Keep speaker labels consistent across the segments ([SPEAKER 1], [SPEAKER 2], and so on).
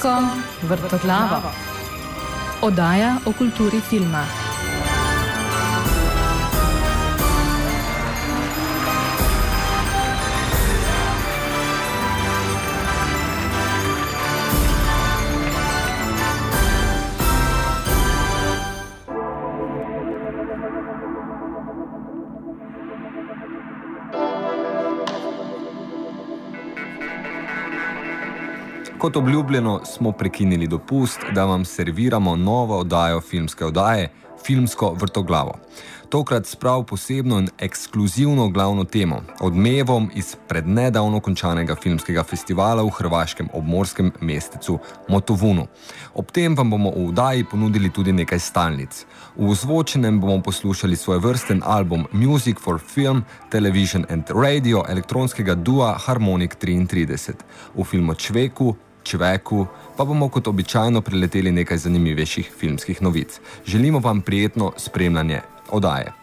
[SPEAKER 1] Filmsko vrtoglavo. Oddaja o kulturi filma.
[SPEAKER 2] Kot obljubljeno, smo prekinili dopust, da vam serviramo novo oddajo filmske oddaje, filmsko vrtoglavo. Tokrat s prav posebno in ekskluzivno glavno temo, odmevom iz prednedavno končanega filmskega festivala v hrvaškem obmorskem mestecu Motovunu. Ob tem vam bomo v oddaji ponudili tudi nekaj stalnic. V zvočenem bomo poslušali svoj vrsten album Music for Film, Television and Radio elektronskega dua Harmonic 33. V filmu Čveku Čveku, pa bomo kot običajno preleteli nekaj zanimivejših filmskih novic. Želimo vam prijetno spremljanje oddaje.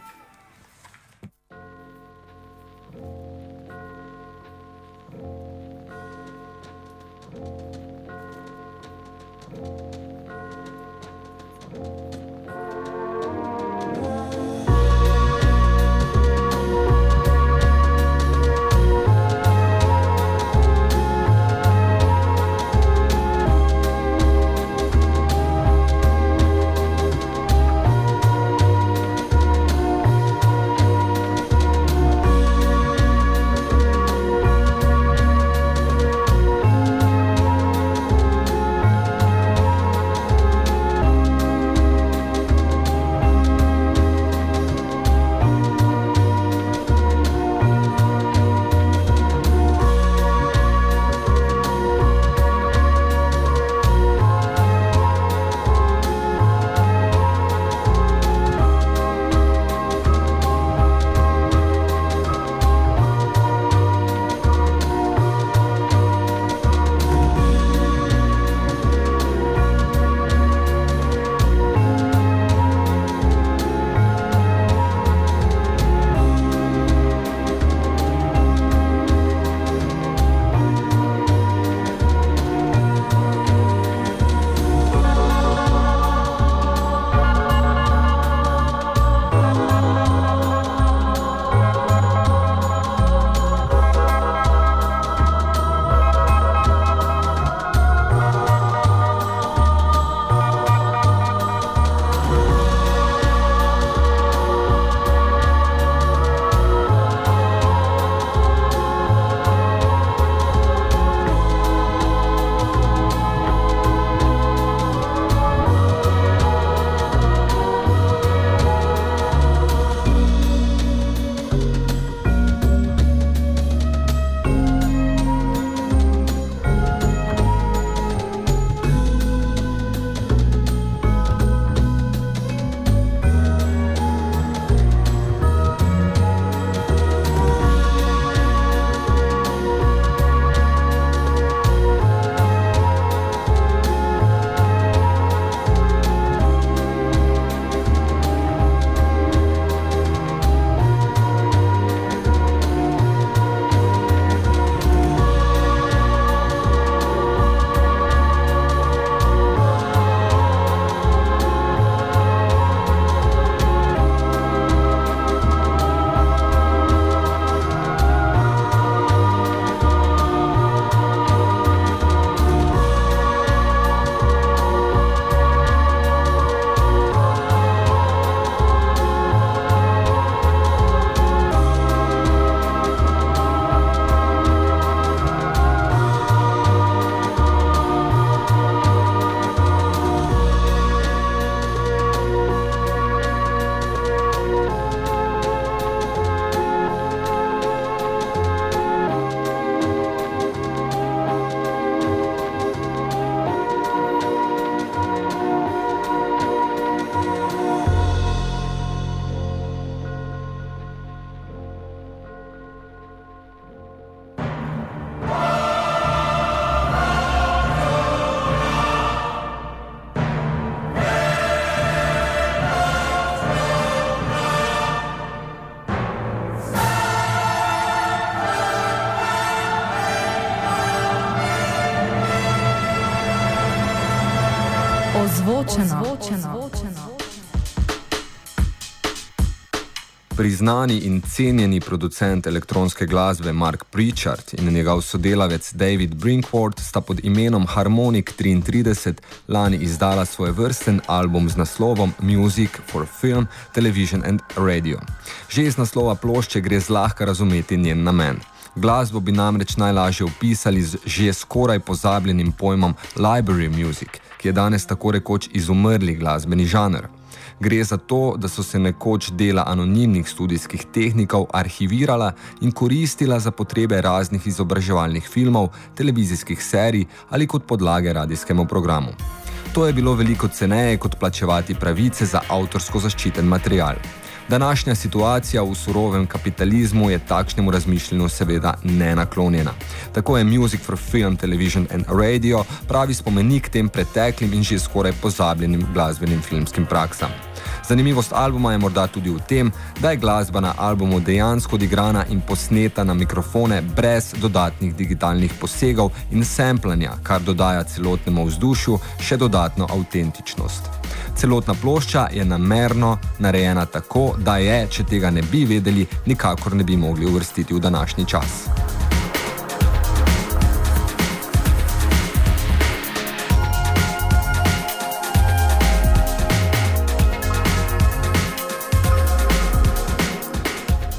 [SPEAKER 1] Ozvočeno. Ozvočeno. Ozvočeno.
[SPEAKER 2] Priznani in cenjeni producent elektronske glasbe Mark Pritchard in njegov sodelavec David Brinkward sta pod imenom Harmonic 33 lani izdala svoj vrsten album z naslovom Music for Film, Television and Radio. Že iz naslova plošče gre zlahka razumeti njen namen. Glasbo bi namreč najlažje opisali z že skoraj pozabljenim pojmom library music, ki je danes tako rekoč izumrli glasbeni žanr. Gre za to, da so se nekoč dela anonimnih študijskih tehnikov arhivirala in koristila za potrebe raznih izobraževalnih filmov, televizijskih serij ali kot podlage radijskemu programu. To je bilo veliko ceneje kot plačevati pravice za avtorsko zaščiten material. Današnja situacija v surovem kapitalizmu je takšnemu razmišljanju seveda nenaklonjena. Tako je Music for Film, Television and Radio pravi spomenik tem preteklim in že skoraj pozabljenim glasbenim filmskim praksam. Zanimivost albuma je morda tudi v tem, da je glasba na albumu dejansko odigrana in posneta na mikrofone brez dodatnih digitalnih posegov in samplanja, kar dodaja celotnemu vzdušju še dodatno avtentičnost. Celotna plošča je namerno narejena tako, da je, če tega ne bi vedeli, nikakor ne bi mogli uvrstiti v današnji čas.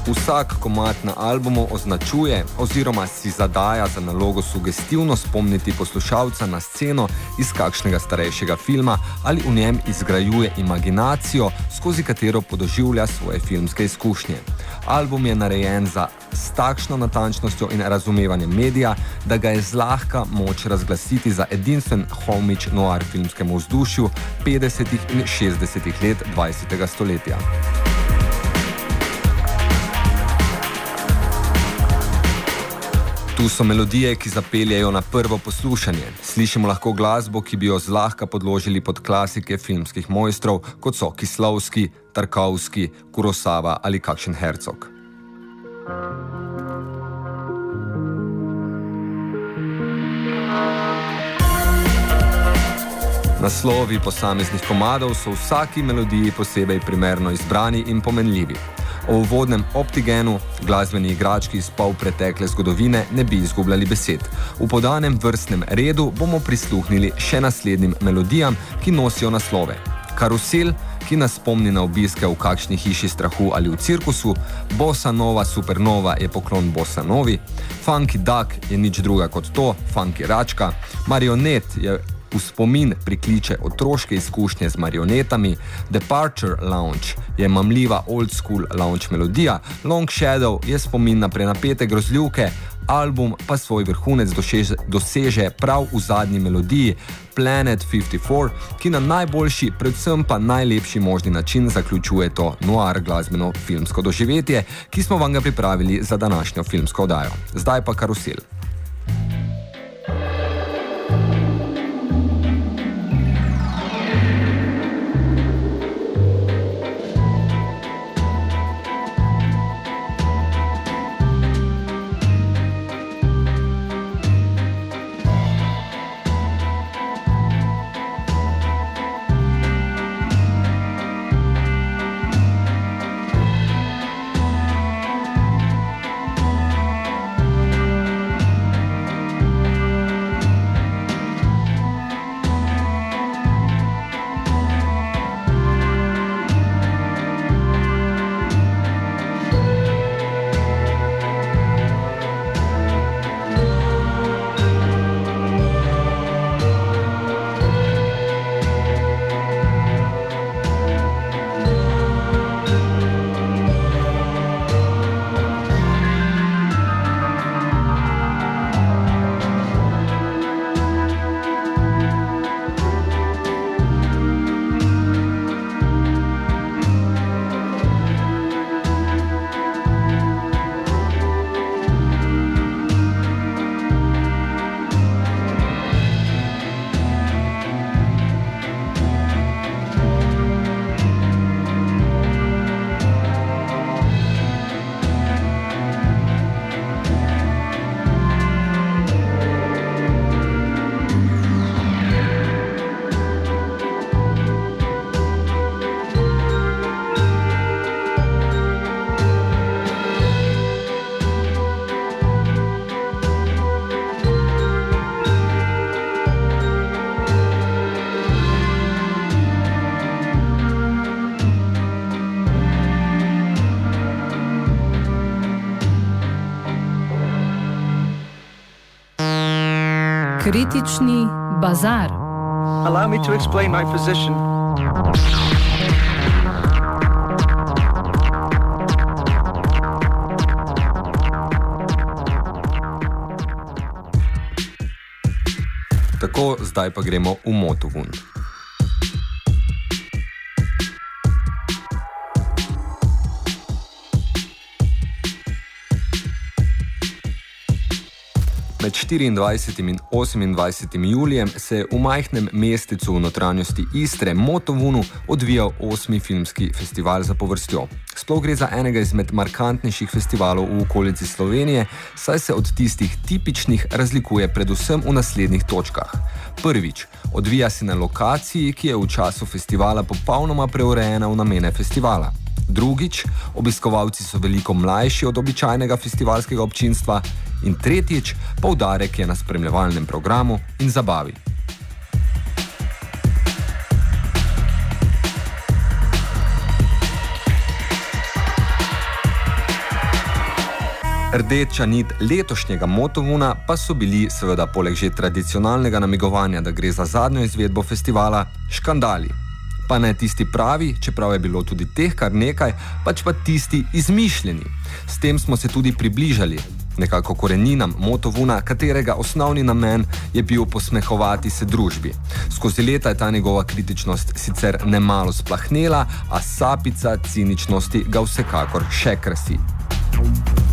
[SPEAKER 2] Vsak komat na albumu označuje oziroma si zadaja za nalogo sugestivno spomniti poslušalca na sceno iz kakšnega starejšega filma ali v njem izgrajuje imaginacijo, skozi katero podoživlja svoje filmske izkušnje. Album je narejen za s takšno natančnostjo in razumevanjem medija, da ga je zlahka moč razglasiti za edinstven homič noir filmskemu vzdušju 50. in 60. let 20. stoletja. Tu so melodije, ki zapeljajo na prvo poslušanje. Slišimo lahko glasbo, ki bi jo zlahka podložili pod klasike filmskih mojstrov, kot so Kislovski, Tarkovski, Kurosava ali kakšen Hercog. Naslovi posameznih komadov so vsaki melodiji posebej primerno izbrani in pomenljivi. O uvodnem optigenu, glasbeni igrački iz pol pretekle zgodovine, ne bi izgubljali besed. V podanem vrstnem redu bomo prisluhnili še naslednjim melodijam, ki nosijo naslove. Karusel, ki nas spomni na obiske v kakšni hiši strahu ali v cirkusu, Bossa Nova Supernova je poklon Bossa Novi, Funky Duck je nič druga kot to, Funky Račka, Marionet je v spomin prikliče otroške izkušnje z marionetami, Departure Lounge je mamljiva old school lounge melodija, Long Shadow je spomin na prenapete grozljivke, album pa svoj vrhunec doseže, doseže prav v zadnji melodiji Planet 54, ki na najboljši, predvsem pa najlepši možni način zaključuje to noir glasbeno filmsko doživetje, ki smo vam ga pripravili za današnjo filmsko oddajo. Zdaj pa karusel.
[SPEAKER 1] Kritični bazar.
[SPEAKER 3] Allow me to explain my position.
[SPEAKER 2] Tako, zdaj pa gremo v Motovun. Med 24. in 28. julijem se je v majhnem mestecu v notranjosti Istre, Motovunu, odvijal osmi filmski festival za povrstjo. Sploh gre za enega izmed markantnejših festivalov v okolici Slovenije, saj se od tistih tipičnih razlikuje predvsem v naslednjih točkah. Prvič, odvija se na lokaciji, ki je v času festivala popolnoma preurejena v namene festivala. Drugič, obiskovalci so veliko mlajši od običajnega festivalskega občinstva. In tretjič, poudarek je na spremljevalnem programu in zabavi. Rdeča nit letošnjega Motovuna pa so bili, seveda, poleg že tradicionalnega namigovanja, da gre za zadnjo izvedbo festivala, škandali pa ne tisti pravi, čeprav je bilo tudi teh kar nekaj, pač pa tisti izmišljeni. S tem smo se tudi približali. Nekako koreninam Motovuna, katerega osnovni namen je bil posmehovati se družbi. Skozi leta je ta njegova kritičnost sicer nemalo splahnela, a sapica ciničnosti ga vsekakor še krasi. Thank you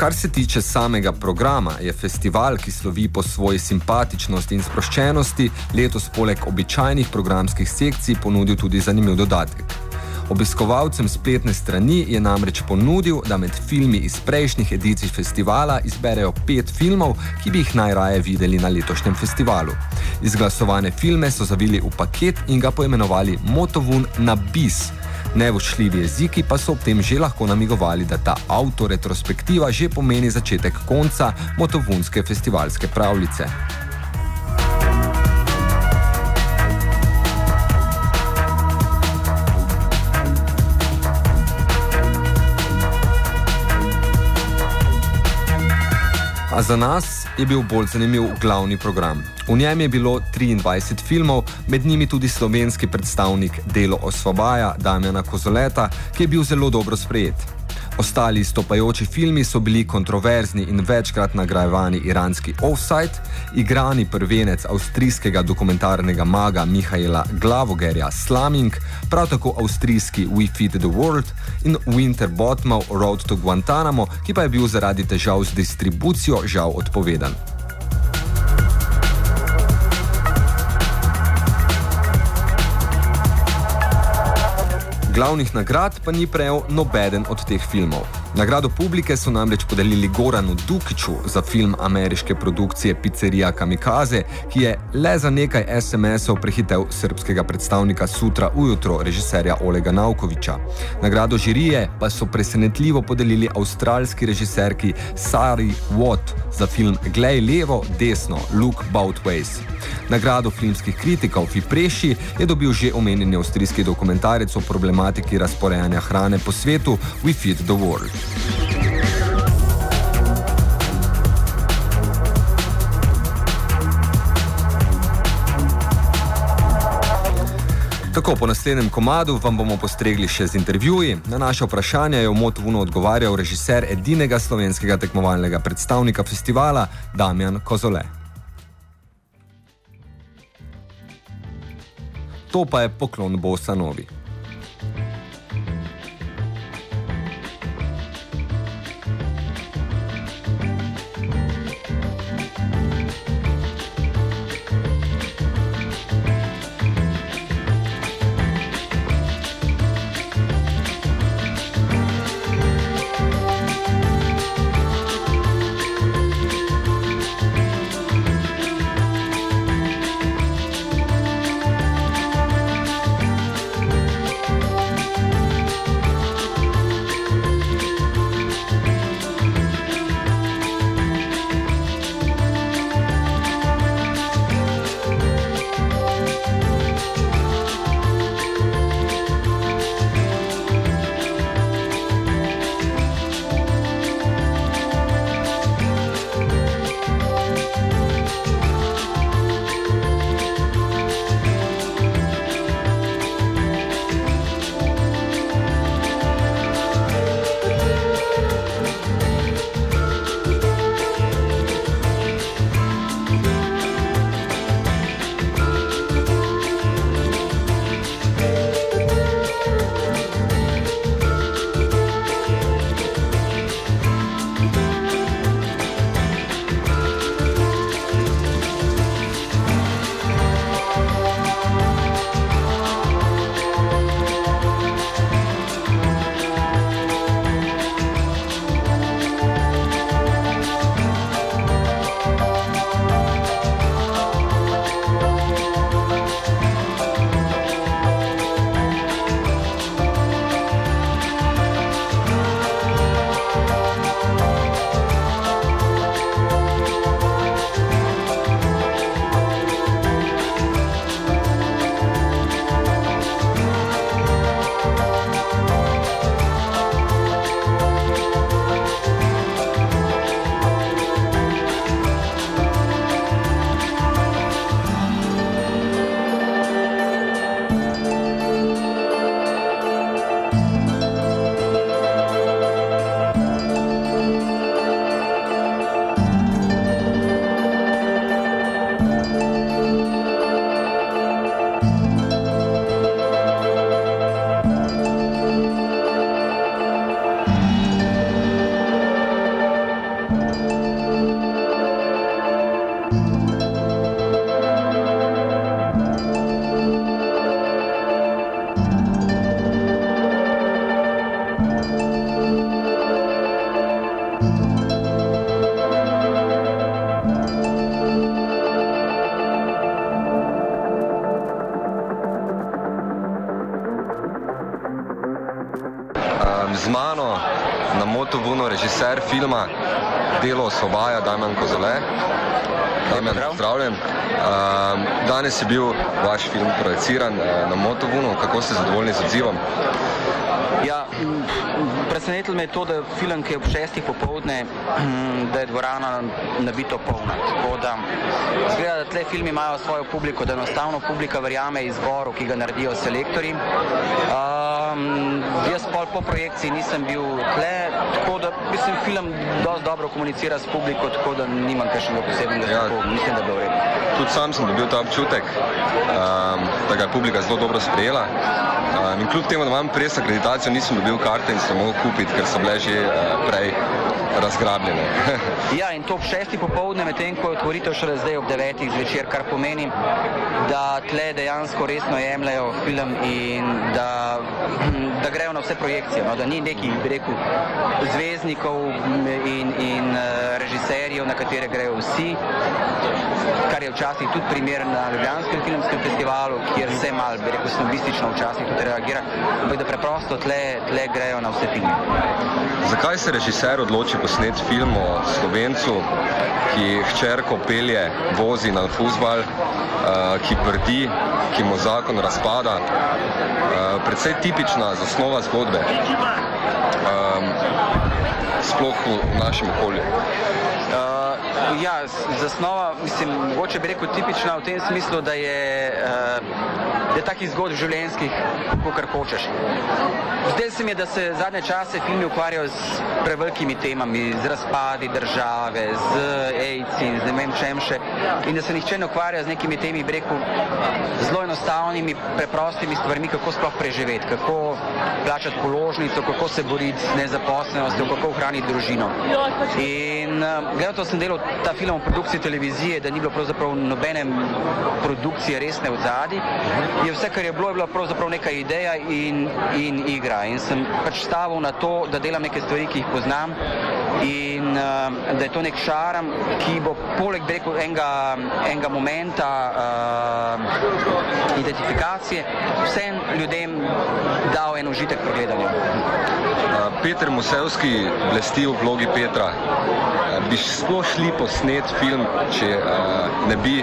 [SPEAKER 2] Kar se tiče samega programa, je festival, ki slovi po svoji simpatičnosti in sproščenosti, letos poleg običajnih programskih sekcij ponudil tudi zanimiv dodatek. Obiskovalcem spletne strani je namreč ponudil, da med filmi iz prejšnjih edicij festivala izberejo pet filmov, ki bi jih najraje videli na letošnjem festivalu. Izglasovane filme so zavili v paket in ga poimenovali Motovun na bis. Nevošljivi jeziki pa so ob tem že lahko namigovali, da ta avtoretrospektiva že pomeni začetek konca motovunske festivalske pravljice. A za nas je bil bolj zanimiv glavni program. V njem je bilo 23 filmov, med njimi tudi slovenski predstavnik Delo Osvobaja Damjana Kozoleta, ki je bil zelo dobro sprejet. Ostali stopajoči filmi so bili kontroverzni in večkrat nagrajevani iranski Offside, igrani prvenec avstrijskega dokumentarnega maga Mihajla Glavogerja Slaming, prav tako avstrijski We Feed the World in Winter Bottomov Road to Guantanamo, ki pa je bil zaradi težav z distribucijo žal odpovedan. Glavnih nagrad pa ni prejel nobeden od teh filmov. Nagrado publike so namreč podelili Goranu Dukiču za film ameriške produkcije Pizzeria Kamikaze, ki je le za nekaj SMS-ov prehitev srpskega predstavnika Sutra ujutro, režiserja Olega Naukoviča. Nagrado žirije pa so presenetljivo podelili avstralski režiserki Sari Watt za film Glej levo, desno, Look Both Ways. Nagrado filmskih kritikov Fipreši je dobil že omenjeni avstrijski dokumentarec o problematiki razporejanja hrane po svetu We Feed the World. Tako, po naslednjem komadu vam bomo postregli še z intervjuji. Na naše vprašanje je v Motovunu odgovarjal režiser edinega slovenskega tekmovalnega predstavnika festivala Damjan Kozole. To pa je poklon Bosanovi.
[SPEAKER 4] Damjan Kozole. Damjan, pozdravljen. Uh, danes je bil vaš film projiciran uh, na Motovunu. Kako ste zadovoljni z odzivom?
[SPEAKER 5] Ja, presenetilo me je to, da film, ki je ob šestih popovdne, da je dvorana nabito polna. Tako da zgleda, da tle filmi imajo svojo publiko, da enostavno publika verjame izboru, ki ga naredijo selektori. Um, jaz pol po projekciji nisem bil tle, tako da mislim, film dosti dobro komunicira s publiko, tako da nimam kakšnega posebnega, ja. tako mislim, da je bilo v redu.
[SPEAKER 4] Tudi sam sem dobil ta občutek, um, da ga je publika zelo dobro sprejela. Um, in kljub temu, da imam pres akreditacijo, nisem dobil karte in sem mogel kupiti, ker so bile že uh, prej razgrabljene.
[SPEAKER 5] ja, in to ob šestih popovdne, medtem ko je otvoritev šele zdaj ob devetih zvečer, kar pomeni, da tle dejansko resno jemljajo film in da, da grejo na vse projekcije, no, da ni nekih, bi rekel, zvezdnikov in, in uh, režiserjev, na katere grejo vsi, kar je včasih tudi primer na Ljubljanskem filmskem festivalu, kjer se mal, bi rekel, snobistično včasih tudi reagira, ampak da preprosto tle, tle grejo na vse filme.
[SPEAKER 4] Zakaj se režiser odloči posnet film o Slovencu, ki hčerko pelje, vozi na fuzbal, uh, ki prdi, ki mu zakon razpada? Uh, predvsej tipična zasnova zgodbe, um, sploh v našem okolju.
[SPEAKER 5] Ja, zasnova, mislim, mogoče bi rekel tipična v tem smislu, da je, uh, je takih zgodb življenjskih, kar hočeš. Zdaj se mi je, da se zadnje čase filmi ukvarjajo z prevelikimi temami, z razpadi države, z AIDS in z ne vem čem še, in da se nihče ne ukvarja z nekimi temi, bi rekel, zelo enostavnimi, preprostimi stvarmi, kako sploh preživeti, kako plačati položnico, kako se boriti z nezaposlenostjo, kako ohraniti družino. In uh, gledal sem delal ta film o produkciji televizije, da ni bilo pravzaprav nobene produkcije resne v zadnji. Je vse, kar je bilo, je bila pravzaprav neka ideja in, in igra. In sem pač stavil na to, da delam neke stvari, ki jih poznam in uh, da je to nek šaram, ki bo poleg rekel, enega, enega momenta uh, identifikacije vsem ljudem dal en užitek pri gledanju.
[SPEAKER 4] Peter Musevski blesti v vlogi Petra. Bi šli posnet film, če uh, ne bi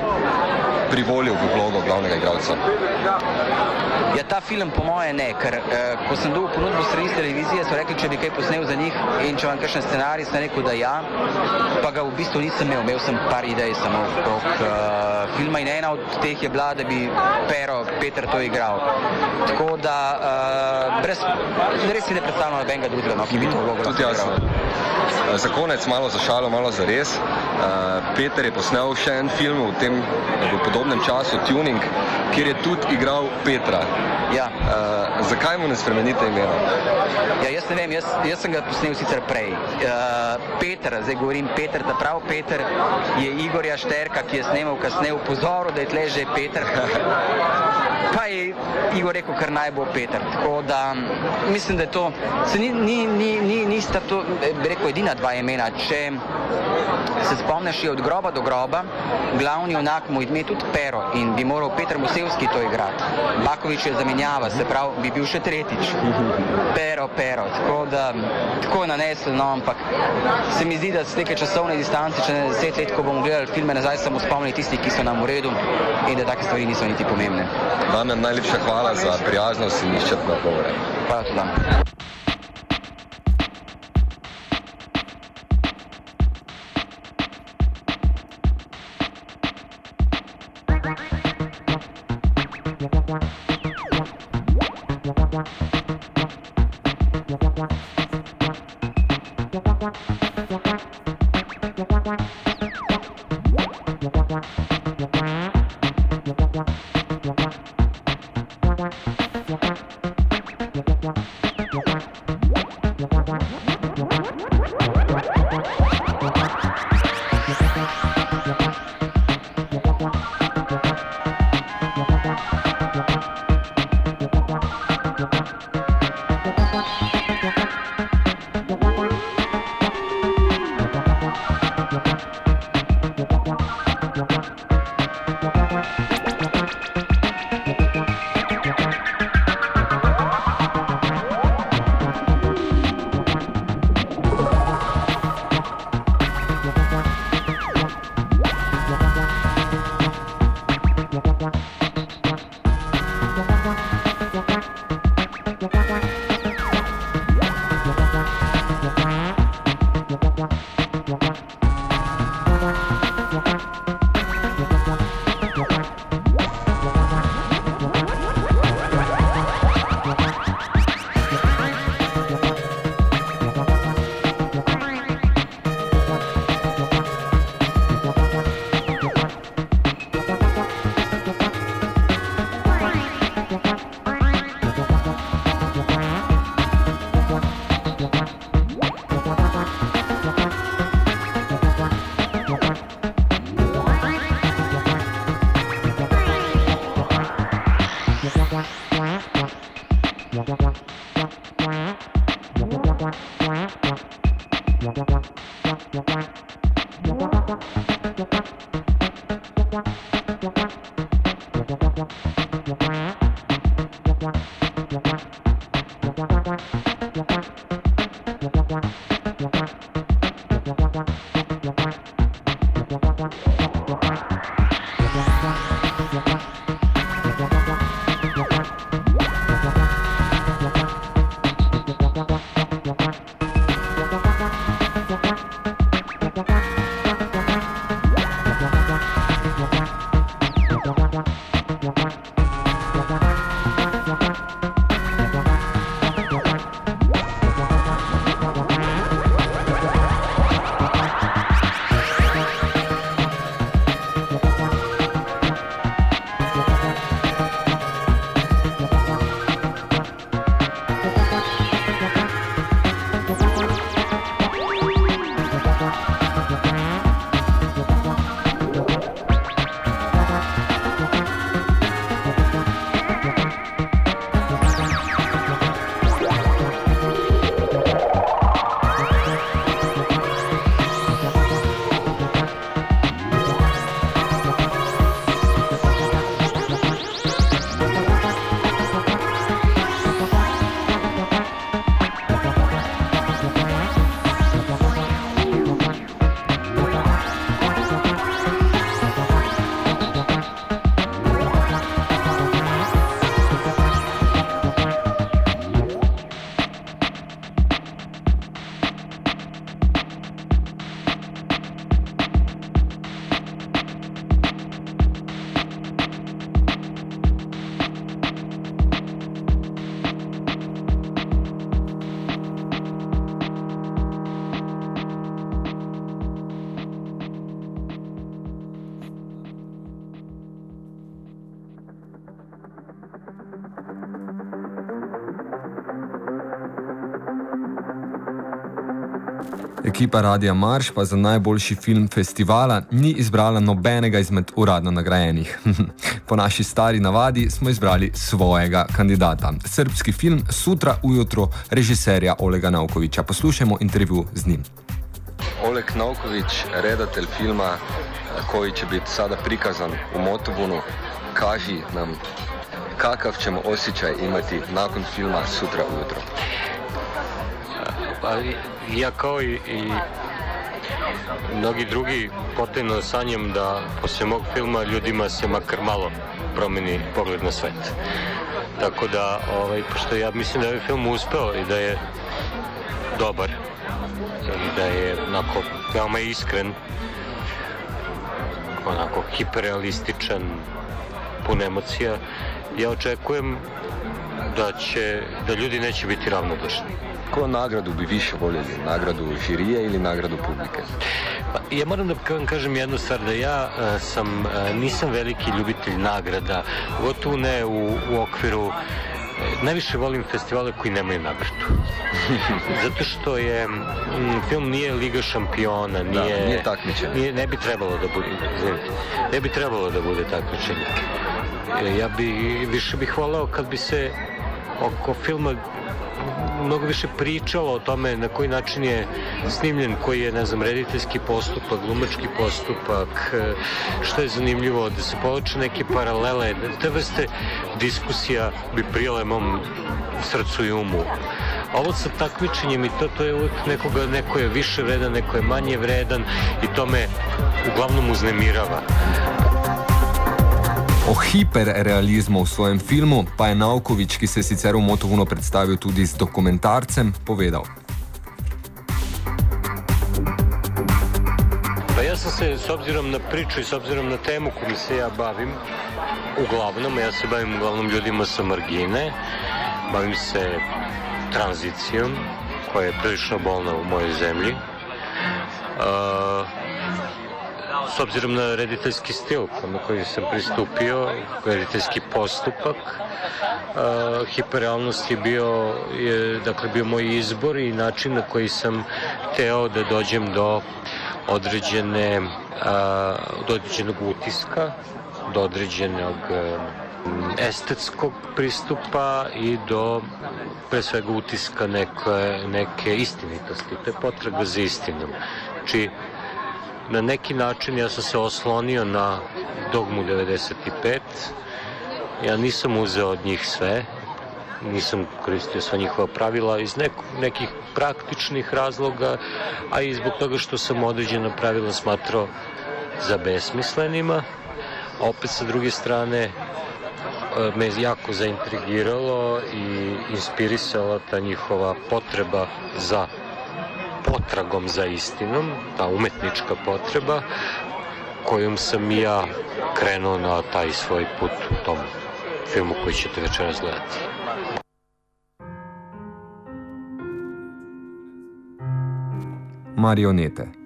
[SPEAKER 4] privolil v vlogo glavnega igralca?
[SPEAKER 5] Ja, ta film po moje ne, ker eh, ko sem dobil ponudbo strani televizije, so rekli, če bi kaj posnel za njih in če vam kakšen scenarij, sem rekel, da ja, pa ga v bistvu nisem imel, imel sem par idej samo okrog eh, filma in ena od teh je bila, da bi Pero Peter to igral. Tako da eh, brez, res si ne predstavljam nobenega drugega, no, ki bi to vlogo lahko igral.
[SPEAKER 4] Za konec malo za šalo, malo za res. Uh, Peter je posnel še en film v tem v podobnem času, Tuning, kjer je tudi igral Petra.
[SPEAKER 5] Ja.
[SPEAKER 4] Uh, zakaj mu ne spremenite imena?
[SPEAKER 5] Ja, jaz ne vem, jaz, jaz sem ga posnel sicer prej. Uh, Peter, zdaj govorim Peter, ta prav Peter je Igorja Šterka, ki je snemal kasneje v pozoru, da je tle že Peter. Pa Igor rekel, kar naj bo Peter. Tako da mislim, da je to, se ni, ni, ni, ni, nista to, bi rekel, edina dva imena. Če se spomniš od groba do groba, glavni onak mu ime tudi Pero in bi moral Petr Musevski to igrati. Bakovič je zamenjava, se pravi, bi bil še tretjič. Pero, Pero. Tako da, tako je nanesel, no, ampak se mi zdi, da z neke časovne distance, če ne deset let, ko bomo gledali filme nazaj, samo spomnili tistih, ki so nam v redu in da take stvari niso niti pomembne.
[SPEAKER 4] Damjan, najlepša hvala hvala za prijaznost i iščetno govore.
[SPEAKER 5] Pa, hvala. Wow. Bye.
[SPEAKER 2] Ekipa Radia Marš pa za najboljši film festivala ni izbrala nobenega izmed uradno nagrajenih. po naši stari navadi smo izbrali svojega kandidata. Srbski film Sutra ujutro režiserja Olega Naukoviča. Poslušajmo intervju z njim.
[SPEAKER 4] Oleg Naukovič, redatelj filma koji će biti sada prikazan u Motovunu, kaži nam kakav ćemo osjećaj imati nakon filma Sutra ujutro.
[SPEAKER 6] Pa ja kao i, mnogi drugi potajno sanjam da posle mog filma ljudima se makar malo promeni pogled na svet. Tako da, ovaj, pošto ja mislim da je ovaj film uspeo i da je dobar i da je onako veoma iskren, onako hiperrealističan, pun emocija, ja očekujem da će, da ljudi neće biti ravnodušni.
[SPEAKER 4] Ko nagradu bi više voljeli? Nagradu žirije ili nagradu publike?
[SPEAKER 6] Pa, ja moram da vam kažem jednu stvar, da ja a, sam, a, nisam veliki ljubitelj nagrada, gotovo ne u, u okviru najviše volim festivale koji nemaju nagradu. Zato što je m, film nije Liga šampiona, nije,
[SPEAKER 4] da, nije takmičenje.
[SPEAKER 6] Nije, ne bi trebalo da bude, ne bi trebalo da bude takmičenje. Ja bi, više bih voleo kad bi se oko filma mnogo više pričalo o tome na koji način je snimljen, koji je, ne znam, rediteljski postupak, glumački postupak, što je zanimljivo, da se poloče neke paralele, te vrste diskusija bi prijele mom srcu i umu. Ovo sa takmičenjem i to, to je uvijek nekoga, neko je više vredan, neko je manje vredan i to me uglavnom uznemirava.
[SPEAKER 2] O hiperrealizmu v svojem filmu pa je Naukovič, ki se je sicer v Motovuno predstavil tudi z dokumentarcem, povedal.
[SPEAKER 6] Pa ja sam se, s obzirom na priču i s obzirom na temu kojom se ja bavim, uglavnom, ja se bavim uglavnom ljudima sa margine, bavim se tranzicijom, koja je prilično bolna u mojoj zemlji. Uh, s obzirom na rediteljski stil na koji sam pristupio, rediteljski postupak, uh, hiperrealnost je bio, je, dakle, bio moj izbor i način na koji sam teo da dođem do određene, uh, do određenog utiska, do određenog uh, estetskog pristupa i do pre svega utiska neke, neke istinitosti. To je potraga za istinom Znači, na neki način ja sam se oslonio na dogmu 95. Ja nisam uzeo od njih sve, nisam koristio sva njihova pravila iz nek nekih praktičnih razloga, a i zbog toga što sam određena pravila smatrao za besmislenima. Opet sa druge strane e, me jako zaintrigiralo i inspirisala ta njihova potreba za potragom za istinom, ta umetnička potreba kojom sam ja krenuo na taj svoj put u tom filmu koji ćete večeras gledati.
[SPEAKER 2] Marionete.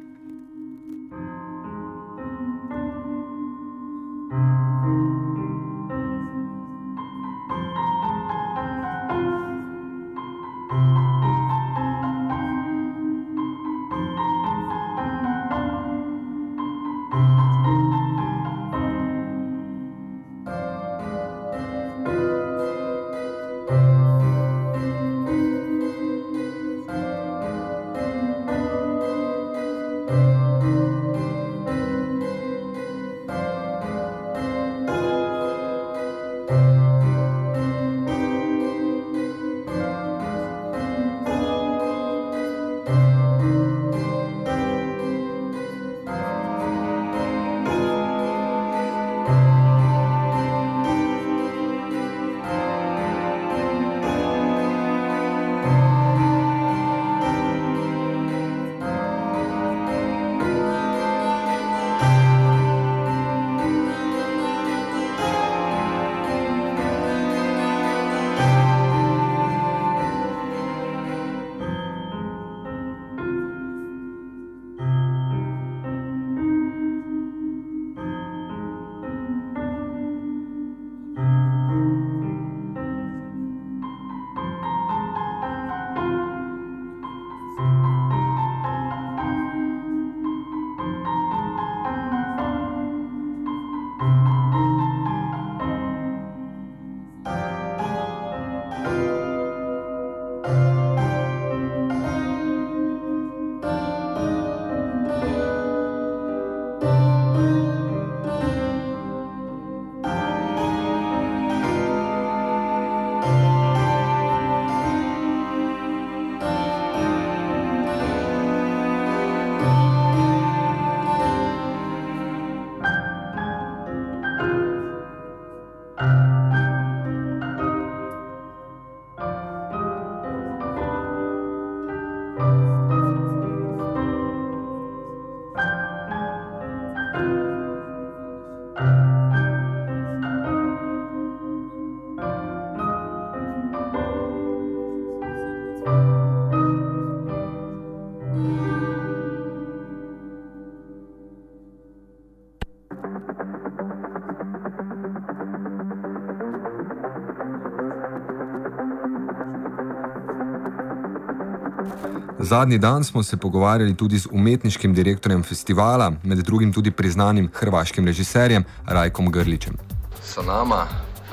[SPEAKER 2] Zadnji dan smo se pogovarjali tudi z umetniškim direktorjem festivala, med drugim tudi priznanim hrvaškim režiserjem Rajkom Grličem.
[SPEAKER 4] Sa nama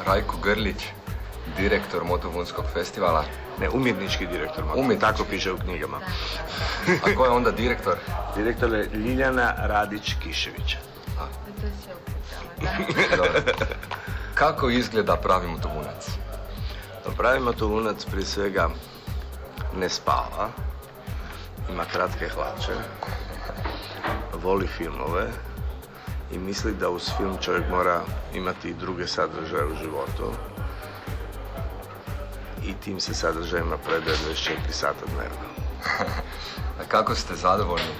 [SPEAKER 4] Rajko Grlič, direktor Motovunskog festivala.
[SPEAKER 7] Ne, umjetnički direktor. Umjet. Tako piše u knjigama.
[SPEAKER 4] A ko je onda direktor?
[SPEAKER 7] Direktor je Ljiljana Radić-Kišević.
[SPEAKER 4] Kako izgleda pravi motovunac?
[SPEAKER 7] Pravi motovunac prije svega ne spava, kratke hlače, voli filmove i misli da uz film čovjek mora imati i druge sadržaje u životu i tim se sadržajima predaje 24 sata dnevno.
[SPEAKER 4] A kako ste zadovoljni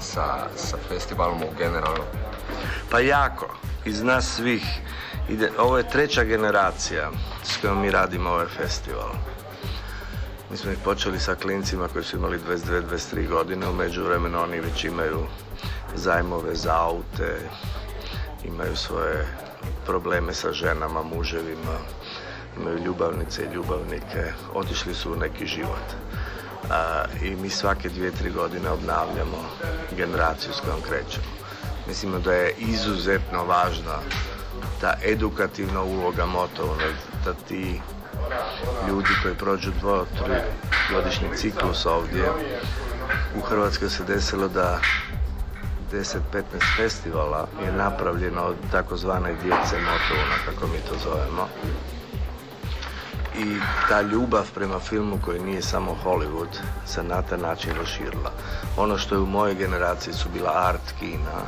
[SPEAKER 4] sa, sa festivalom u generalno?
[SPEAKER 7] Pa jako. Iz nas svih. Ide, ovo je treća generacija s kojom mi radimo ovaj festival. Mi smo ih počeli sa klincima koji su imali 22-23 godine, u međuvremenu oni već imaju zajmove za aute, imaju svoje probleme sa ženama, muževima, imaju ljubavnice i ljubavnike, otišli su u neki život. I mi svake dvije, tri godine obnavljamo generaciju s kojom krećemo. Mislimo da je izuzetno važna ta edukativna uloga motovna, da ti ljudi koji prođu dvo, tri godišnji ciklus ovdje u Hrvatskoj se desilo da 10-15 festivala je napravljeno od takozvane djece motovuna, kako mi to zovemo. I ta ljubav prema filmu koji nije samo Hollywood se na taj način raširila. Ono što je u mojoj generaciji su bila art kina,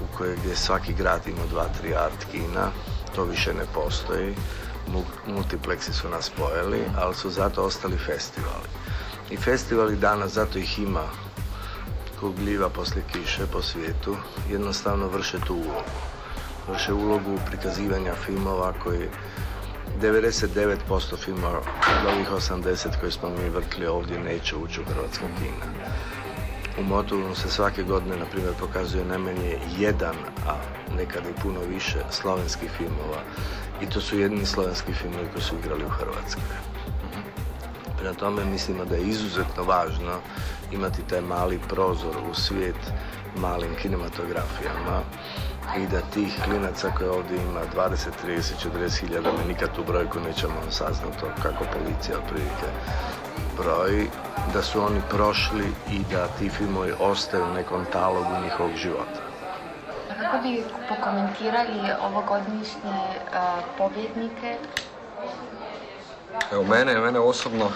[SPEAKER 7] u kojoj gdje svaki grad ima dva, tri art kina, to više ne postoji. Multiplexi su nas spojili, ali su zato ostali festivali. I festivali danas, zato ih ima kog gljiva poslije kiše po svijetu, jednostavno vrše tu ulogu. Vrše ulogu prikazivanja filmova koji 99% filmova od ovih 80 koji smo mi vrtli ovdje neće ući u hrvatska kina. U Motovunu se svake godine, na primjer, pokazuje najmanje jedan, a nekad i puno više, slovenskih filmova. I to su jedini slovenski filmovi koji su igrali u Hrvatskoj. Prema tome mislimo da je izuzetno važno imati taj mali prozor u svijet malim kinematografijama i da tih klinaca koje ovdje ima 20, 30, 40 hiljada, mi nikad tu brojku nećemo saznati kako policija otprilike broji, da su oni prošli i da ti filmovi ostaju u nekom talogu njihovog života.
[SPEAKER 8] Kako bi pokomentirali ovogodišnje uh, pobjednike?
[SPEAKER 4] Evo, mene, mene osobno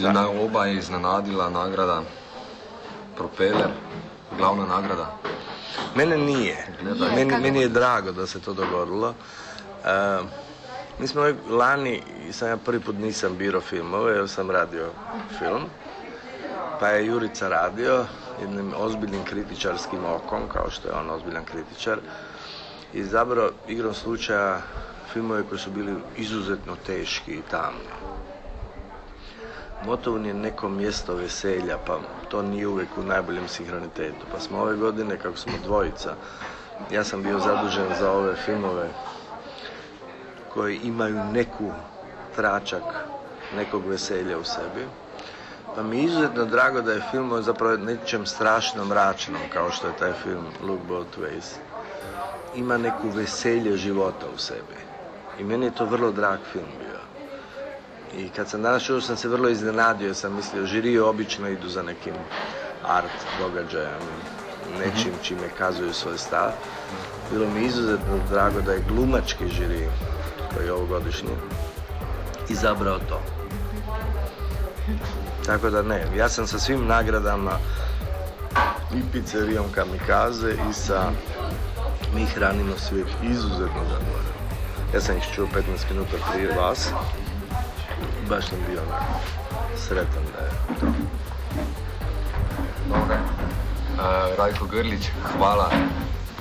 [SPEAKER 4] na oba je iznenadila nagrada Propeller, glavna nagrada.
[SPEAKER 7] Mene nije. Meni, meni je drago da se to dogodilo. E, mi smo lani, sam ja prvi put nisam biro filmove, ja sam radio film. Pa je Jurica radio jednim ozbiljnim kritičarskim okom, kao što je on ozbiljan kritičar. Izabrao igrom slučaja filmove koji su bili izuzetno teški i tamni. Motovun je neko mjesto veselja, pa to nije uvijek u najboljem sinhronitetu. Pa smo ove godine, kako smo dvojica, ja sam bio zadužen za ove filmove koji imaju neku tračak nekog veselja u sebi. Pa mi je izuzetno drago da je film zapravo nečem strašno mračnom, kao što je taj film Look Both Ways. Ima neku veselje života u sebi. I meni je to vrlo drag film bio. I kad sam danas čuo sam se vrlo iznenadio, sam mislio, žiri obično idu za nekim art događajem, nečim čime kazuju svoj stav. Bilo mi izuzetno drago da je glumački žiri, koji je ovogodišnji, izabrao to. Tako da ne, ja sam sa svim nagradama i pizzerijom Kamikaze i sa Mi hranimo svijet izuzetno zadovoljan. Ja sam ih čuo 15 minuta prije vas baš sam bio onako sretan da je to.
[SPEAKER 4] Dobre. Uh, Rajko Grlić, hvala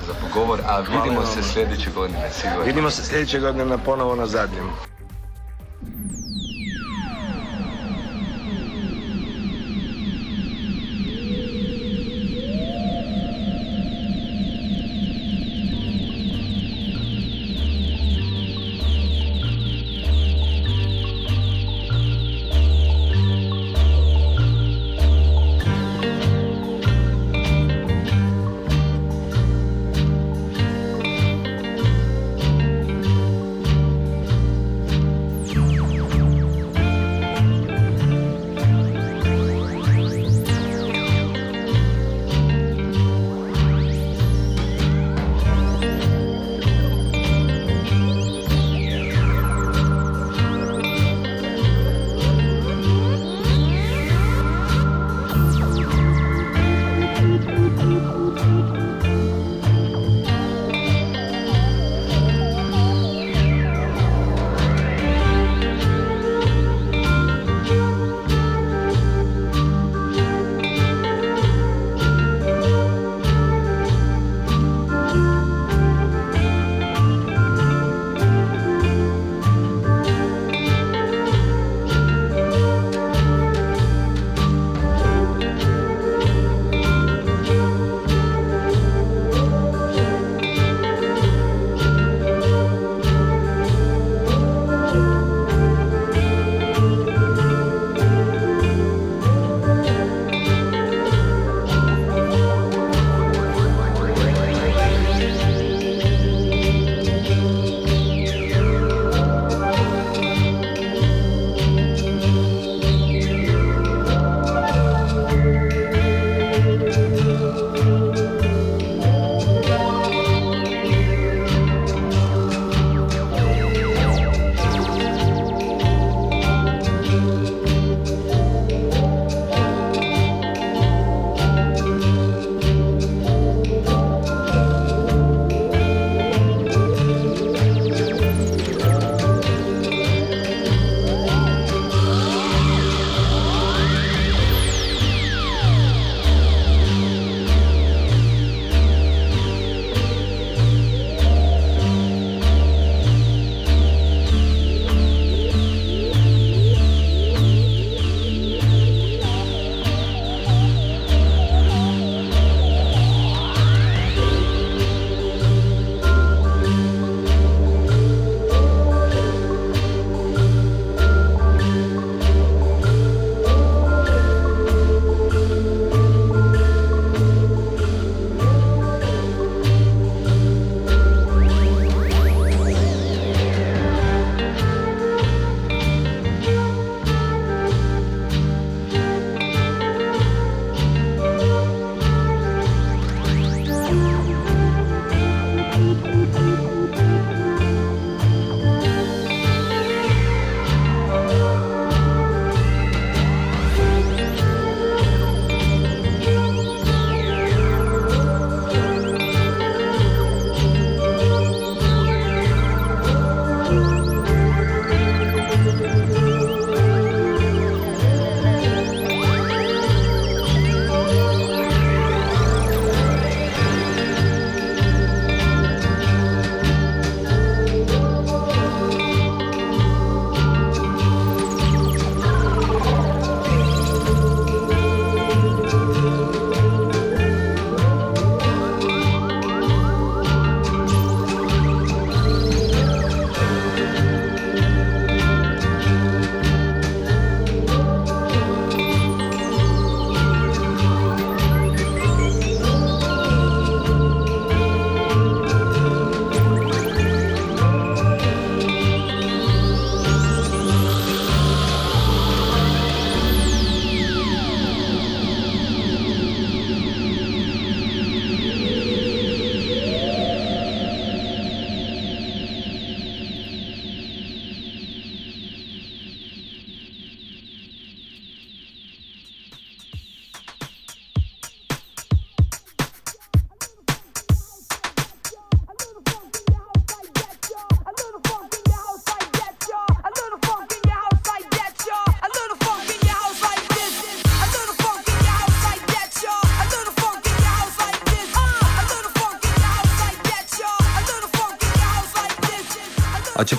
[SPEAKER 4] za pogovor, a vidimo se sljedeće godine, sigurno.
[SPEAKER 7] Vidimo se sljedeće godine na ponovo na zadnjem.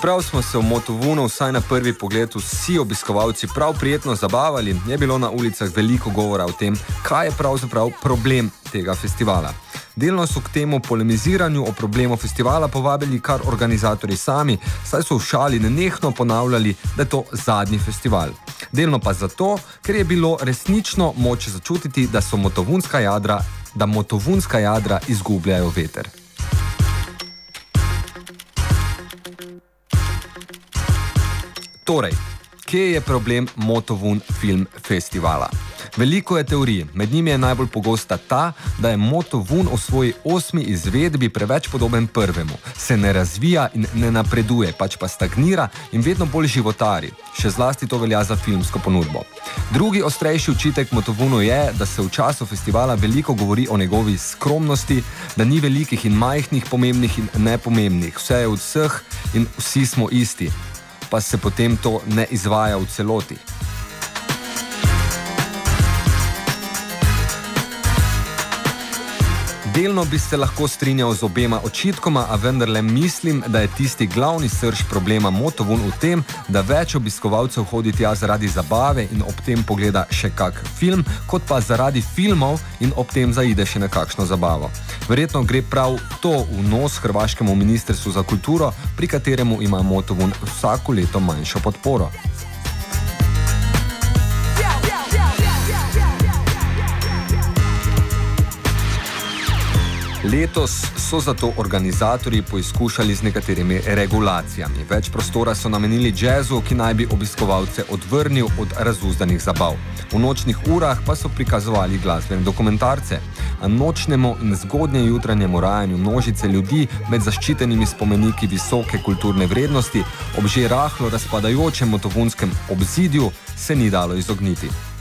[SPEAKER 2] Čeprav smo se v Motovunu vsaj na prvi pogled vsi obiskovalci prav prijetno zabavali, je bilo na ulicah veliko govora o tem, kaj je pravzaprav problem tega festivala. Delno so k temu polemiziranju o problemu festivala povabili kar organizatori sami, saj so v šali nenehno ponavljali, da je to zadnji festival. Delno pa zato, ker je bilo resnično moč začutiti, da so motovunska jadra, da motovunska jadra izgubljajo veter. Torej, kje je problem Motovun Film Festivala? Veliko je teorij, med njimi je najbolj pogosta ta, da je Motovun v svoji osmi izvedbi preveč podoben prvemu, se ne razvija in ne napreduje, pač pa stagnira in vedno bolj životari. Še zlasti to velja za filmsko ponudbo. Drugi ostrejši učitek Motovunu je, da se v času festivala veliko govori o njegovi skromnosti, da ni velikih in majhnih, pomembnih in nepomembnih, vse je od vseh in vsi smo isti pa se potem to ne izvaja v celoti. Delno bi se lahko strinjal z obema očitkoma, a vendarle mislim, da je tisti glavni srž problema Motovun v tem, da več obiskovalcev hodi tja zaradi zabave in ob tem pogleda še kak film, kot pa zaradi filmov in ob tem zaide še na kakšno zabavo. Verjetno gre prav to v nos Hrvaškemu ministrstvu za kulturo, pri kateremu ima Motovun vsako leto manjšo podporo. Letos so zato organizatorji poizkušali z nekaterimi regulacijami. Več prostora so namenili jazzu, ki naj bi obiskovalce odvrnil od razuzdanih zabav. V nočnih urah pa so prikazovali glasbene dokumentarce. A nočnemu in zgodnje jutranjemu rajanju množice ljudi med zaščitenimi spomeniki visoke kulturne vrednosti ob že rahlo razpadajočem motovunskem obzidju se ni dalo izogniti.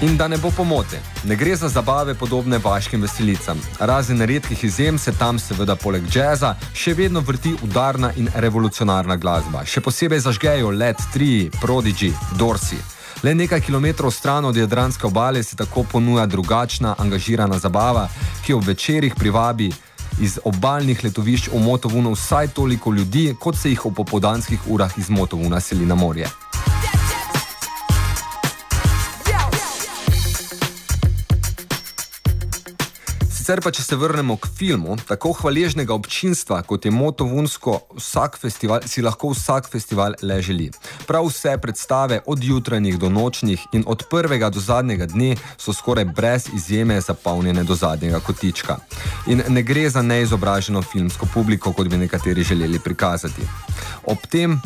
[SPEAKER 2] In da ne bo pomote, ne gre za zabave podobne vaškim veselicam. Razen redkih izjem se tam seveda poleg jazza še vedno vrti udarna in revolucionarna glasba. Še posebej zažgejo Led 3, Prodigy, Dorsi. Le nekaj kilometrov stran od Jadranske obale se tako ponuja drugačna, angažirana zabava, ki ob večerih privabi iz obaljnih letovišč v Motovunu vsaj toliko ljudi, kot se jih v popodanskih urah iz Motovuna seli na morje. Sicer pa, če se vrnemo k filmu, tako hvaležnega občinstva, kot je Motovunsko, vsak festival, si lahko vsak festival le želi. Prav vse predstave, od jutranjih do nočnih in od prvega do zadnjega dne, so skoraj brez izjeme zapolnjene do zadnjega kotička. In ne gre za neizobraženo filmsko publiko, kot bi nekateri želeli prikazati. Ob tem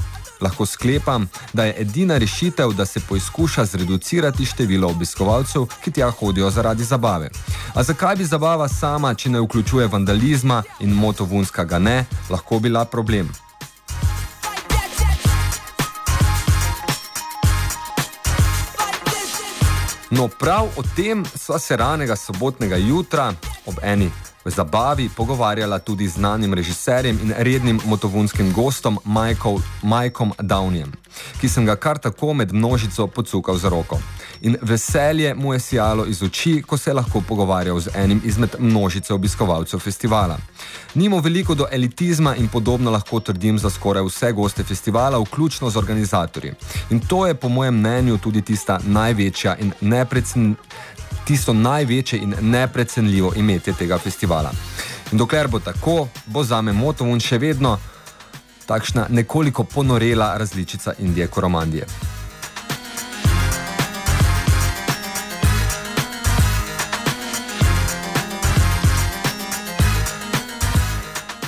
[SPEAKER 2] lahko sklepam, da je edina rešitev, da se poizkuša zreducirati število obiskovalcev, ki tja hodijo zaradi zabave. A zakaj bi zabava sama, če ne vključuje vandalizma in motovunska ga ne, lahko bila problem? No, prav o tem sva se ranega sobotnega jutra ob eni v zabavi pogovarjala tudi z znanim režiserjem in rednim motovunskim gostom Mikeom Downjem, ki sem ga kar tako med množico pocukal za roko. In veselje mu je sijalo iz oči, ko se je lahko pogovarjal z enim izmed množice obiskovalcev festivala. Nimo veliko do elitizma in podobno lahko trdim za skoraj vse goste festivala, vključno z organizatorji. In to je po mojem mnenju tudi tista največja in neprecen, tisto največje in neprecenljivo imetje tega festivala. In dokler bo tako, bo za me Motovun še vedno takšna nekoliko ponorela različica Indije Koromandije.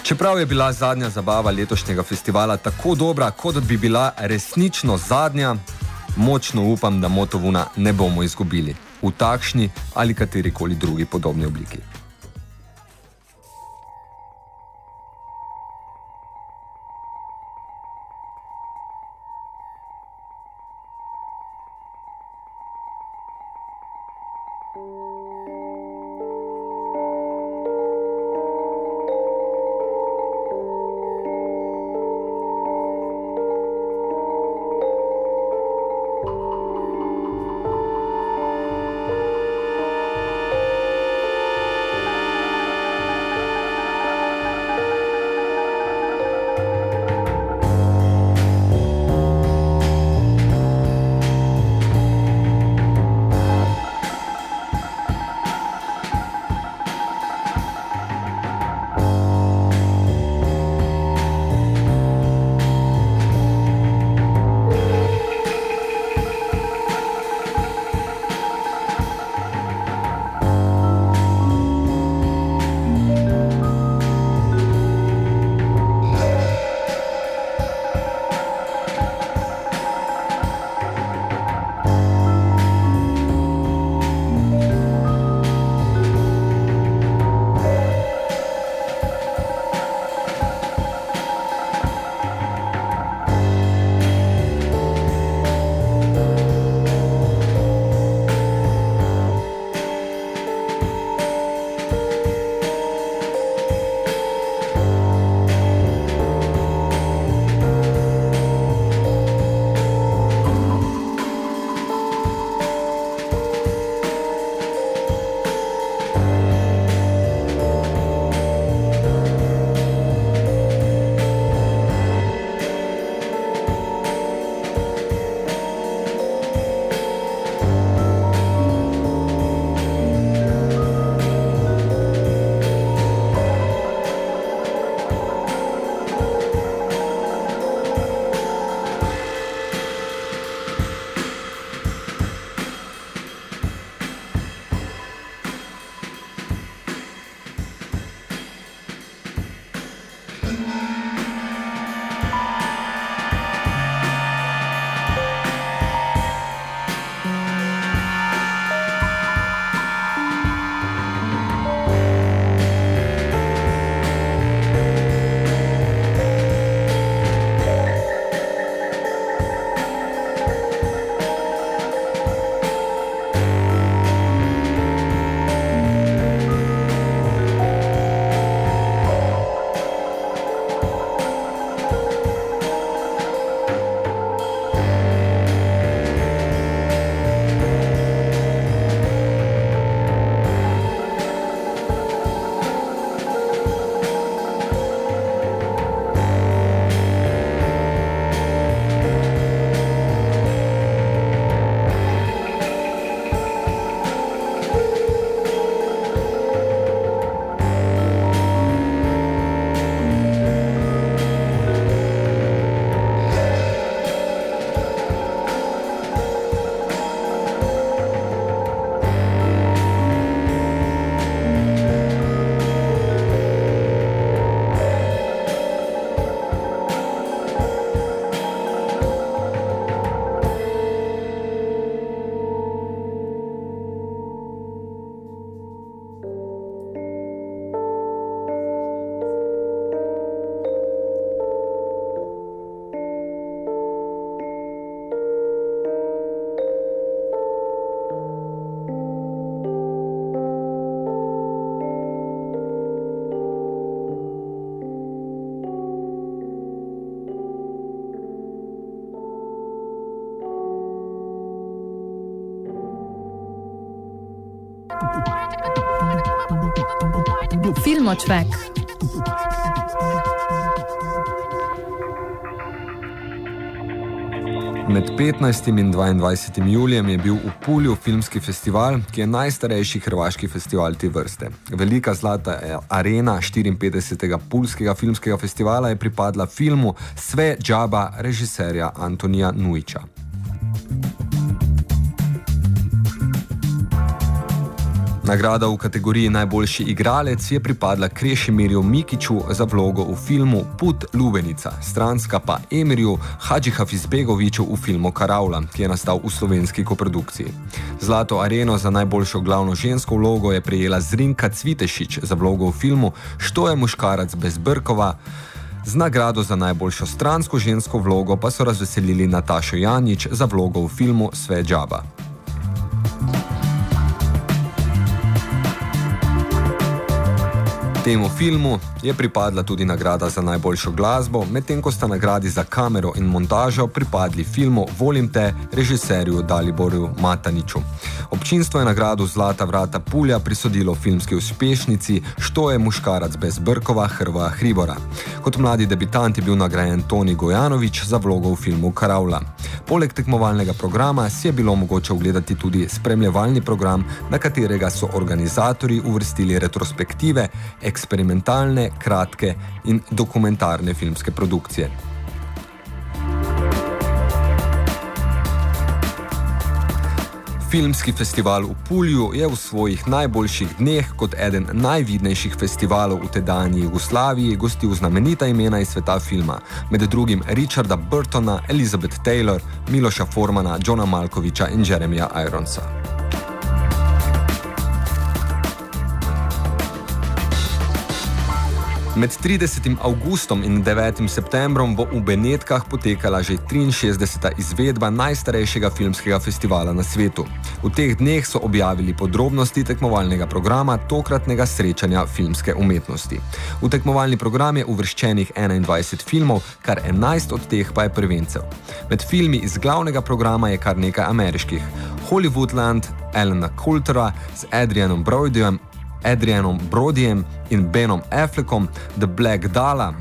[SPEAKER 2] Čeprav je bila zadnja zabava letošnjega festivala tako dobra, kot bi bila resnično zadnja, močno upam, da Motovuna ne bomo izgubili v takšni ali kateri koli drugi podobni obliki.
[SPEAKER 1] Filmočvek.
[SPEAKER 2] Med 15. in 22. julijem je bil v Pulju filmski festival, ki je najstarejši hrvaški festival te vrste. Velika zlata arena 54. Pulskega filmskega festivala je pripadla filmu Sve džaba režiserja Antonija Nujiča. Nagrada v kategoriji najboljši igralec je pripadla Krešimirju Mikiču za vlogo v filmu Put Lubenica, stranska pa Emirju Hadžihafizbegoviču v filmu Karavla, ki je nastal v slovenski koprodukciji. Zlato areno za najboljšo glavno žensko vlogo je prejela Zrinka Cvitešič za vlogo v filmu Što je muškarac bez Brkova, Z nagrado za najboljšo stransko žensko vlogo pa so razveselili Natašo Janič za vlogo v filmu Sve džaba. Temu filmu je pripadla tudi nagrada za najboljšo glasbo, medtem ko sta nagradi za kamero in montažo pripadli filmu Volim te režiserju Daliborju Mataniču. Občinstvo je nagrado Zlata vrata Pulja prisodilo filmski uspešnici Što je muškarac bez Brkova Hrva Hribora. Kot mladi debitant je bil nagrajen Toni Gojanovič za vlogo v filmu Karavla. Poleg tekmovalnega programa si je bilo mogoče ogledati tudi spremljevalni program, na katerega so organizatori uvrstili retrospektive, eksperimentalne, kratke in dokumentarne filmske produkcije. Filmski festival v Pulju je v svojih najboljših dneh kot eden najvidnejših festivalov v tedanji Jugoslaviji gostil znamenita imena iz sveta filma, med drugim Richarda Burtona, Elizabeth Taylor, Miloša Formana, Johna Malkoviča in Jeremija Ironsa. Med 30. augustom in 9. septembrom bo v Benetkah potekala že 63. izvedba najstarejšega filmskega festivala na svetu. V teh dneh so objavili podrobnosti tekmovalnega programa tokratnega srečanja filmske umetnosti. V tekmovalni program je uvrščenih 21 filmov, kar 11 od teh pa je prvencev. Med filmi iz glavnega programa je kar nekaj ameriških. Hollywoodland, Elena Coultera z Adrianom Brodyjem, Adrianom Brodijem in Benom Affleckom, The Black Dala,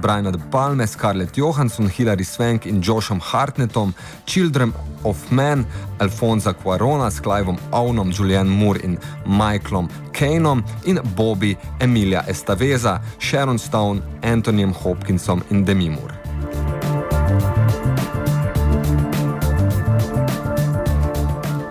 [SPEAKER 2] Brian De Palme, Scarlett Johansson, Hilary Swank in Joshom Hartnettom, Children of Men, Alfonso Cuarona s Cliveom Ownom, Julianne Moore in Michaelom Kainom in Bobby Emilia Estaveza, Sharon Stone, Anthonyem Hopkinsom in Demi Moore.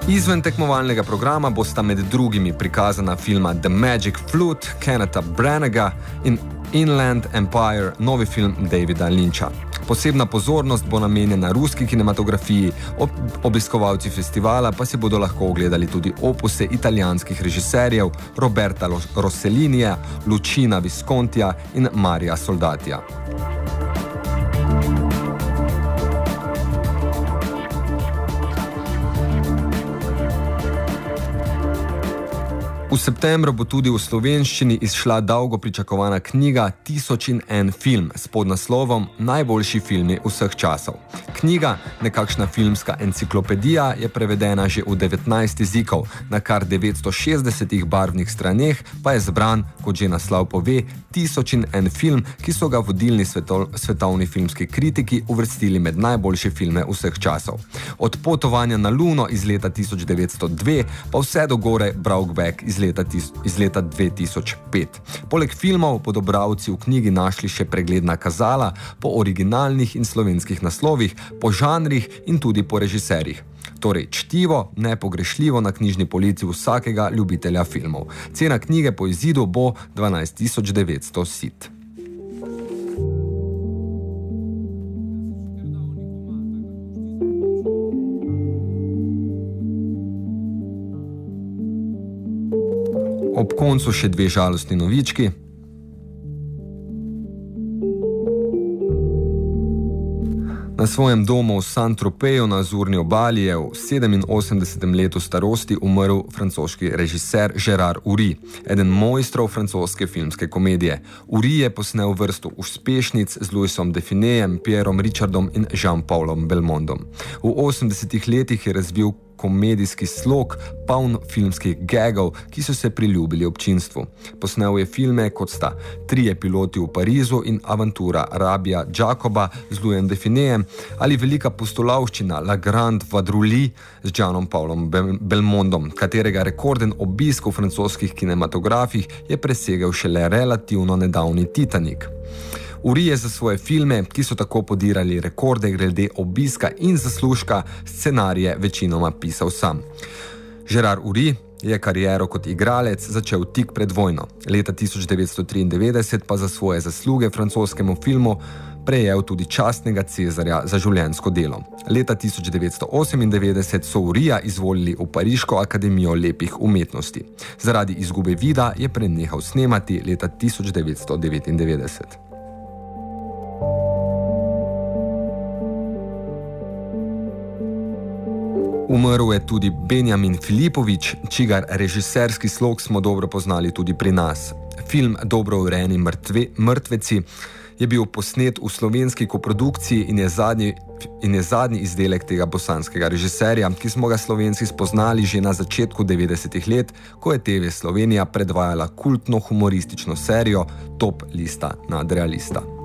[SPEAKER 2] Izven tekmovalnega programa bosta med drugimi prikazana filma The Magic Flute Kenneta Branaga in Inland Empire, novi film Davida Lynča. Posebna pozornost bo namenjena ruski kinematografiji, ob obiskovalci festivala pa si bodo lahko ogledali tudi opuse italijanskih režiserjev Roberta Rossellinija, Lucina Viscontija in Marija Soldatija. V septembru bo tudi v slovenščini izšla dolgo pričakovana knjiga Tisoč in en film s podnaslovom Najboljši filmi vseh časov. Knjiga, nekakšna filmska enciklopedija, je prevedena že v 19 jezikov, na kar 960 barvnih straneh pa je zbran, kot že naslov pove, Tisoč in en film, ki so ga vodilni svetol, svetovni filmski kritiki uvrstili med najboljše filme vseh časov. Od potovanja na Luno iz leta 1902 pa vse do gore Brokeback iz leta, iz leta 2005. Poleg filmov bodo bravci v knjigi našli še pregledna kazala po originalnih in slovenskih naslovih, po žanrih in tudi po režiserjih. Torej, čtivo, nepogrešljivo na knjižni polici vsakega ljubitelja filmov. Cena knjige po izidu bo 12.900 sit. Ob koncu še dve žalostni novički. Na svojem domu v Saint-Tropez na Azurni obali je v 87. letu starosti umrl francoski režiser Gerard Uri, eden mojstrov francoske filmske komedije. Uri je posnel vrsto uspešnic z Louisom Definejem, Pierom Richardom in Jean-Paulom Belmondom. V 80. letih je razvil komedijski slog, poln filmskih gagov, ki so se priljubili občinstvu. Posnel je filme kot sta Trije piloti v Parizu in Aventura Rabija Jacoba z Louis Definejem ali Velika postolavščina La Grande Vadruli z Janom Paulom Belmondom, katerega rekorden obisk v francoskih kinematografih je presegel šele relativno nedavni Titanic. Uri je za svoje filme, ki so tako podirali rekorde glede obiska in zaslužka, scenarije večinoma pisal sam. Gerard Uri je kariero kot igralec začel tik pred vojno. Leta 1993 pa za svoje zasluge francoskemu filmu prejel tudi častnega Cezarja za življensko delo. Leta 1998 so Urija izvolili v Pariško akademijo lepih umetnosti. Zaradi izgube vida je prenehal snemati leta 1999. Umrl je tudi Benjamin Filipovič, čigar režiserski slog smo dobro poznali tudi pri nas. Film Dobro urejeni mrtve, mrtveci je bil posnet v slovenski koprodukciji in je, zadnji, in je zadnji izdelek tega bosanskega režiserja, ki smo ga slovenci spoznali že na začetku 90-ih let, ko je TV Slovenija predvajala kultno humoristično serijo Top lista nadrealista. Za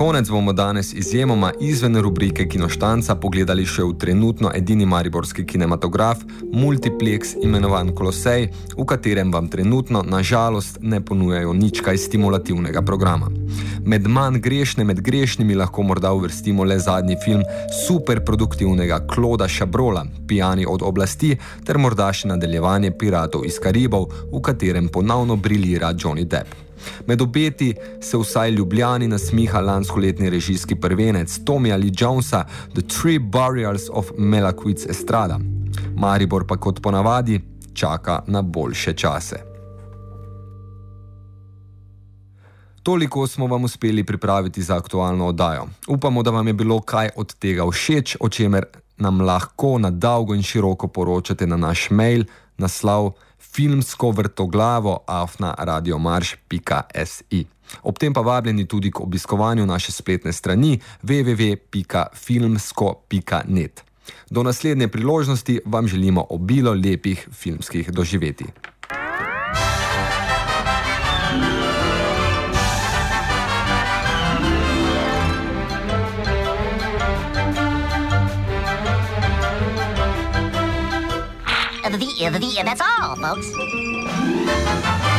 [SPEAKER 2] konec bomo danes izjemoma izven rubrike Kinoštanca pogledali še v trenutno edini mariborski kinematograf, multiplex imenovan Kolosej, v katerem vam trenutno na žalost ne ponujajo nič kaj stimulativnega programa. Med manj grešne med grešnimi lahko morda uvrstimo le zadnji film superproduktivnega Kloda Šabrola, Pijani od oblasti, ter morda še nadaljevanje Piratov iz Karibov, v katerem ponovno briljira Johnny Depp. Med obeti se vsaj Ljubljani nasmiha lanskoletni režijski prvenec Tommy Ali Jonesa The Three Burials of Melaquids Estrada. Maribor pa kot ponavadi čaka na boljše čase. Toliko smo vam uspeli pripraviti za aktualno oddajo. Upamo, da vam je bilo kaj od tega všeč, o čemer nam lahko na dolgo in široko poročate na naš mail, naslov filmsko vrtoglavo afna radiomarš.si. Ob tem pa vabljeni tudi k obiskovanju naše spletne strani www.filmsko.net. Do naslednje priložnosti vam želimo obilo lepih filmskih doživetij. The, that's all, folks.